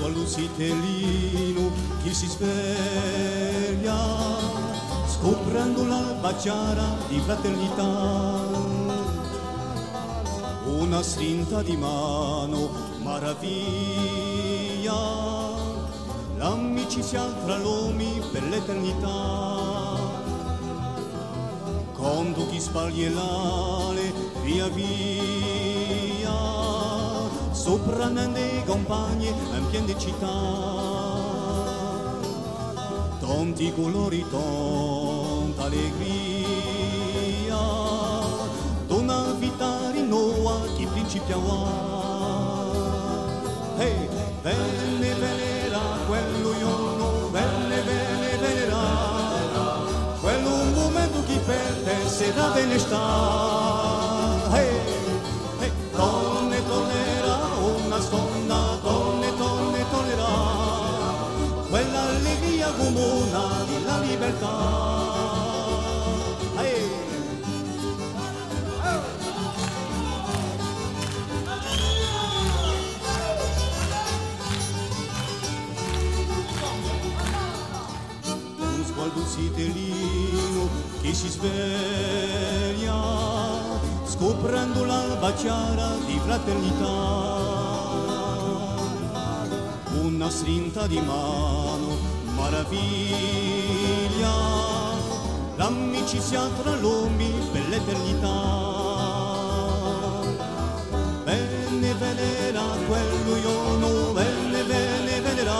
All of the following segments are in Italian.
sguardo sitellino che si sveglia, scoprendo l'alba chiara di fraternità. Una strinta di mano, maraviglia, l'amicizia tra l'uomo per l'eternità. Quando chi l'ale, via via, sopra nelle campagne, in piene città. Tanti colori, tanta allegria, una vita rinnoa chi principia Hey, bene, venera, quello giorno, bene, bene, venera, quello un momento chi perde sarà bene sta. Comuna della libertà. Un sguardo sitellino che si sveglia, scoprendo l'alba chiara di fraternità. Una strinta di mano, maraviglia, l'amicizia tra l'uomo per l'eternità. Bene venera quello giorno, bene, bene venera,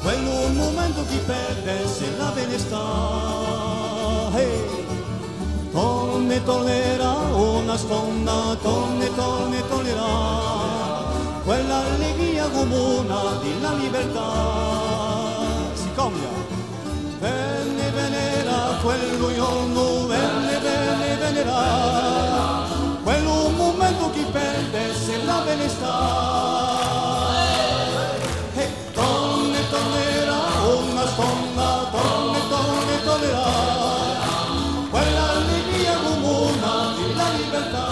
quello un momento chi perde se la bene sta. Hey. Tonne tollera una sponda, tonne, tonne tollera, quella allegria comuna della libertà. Konya Beni venera quel luogo Beni, beni venera Quel momento che perde se la benestà E donne tornerà una sponda Donne, donne tornerà Quella allegria comuna della libertà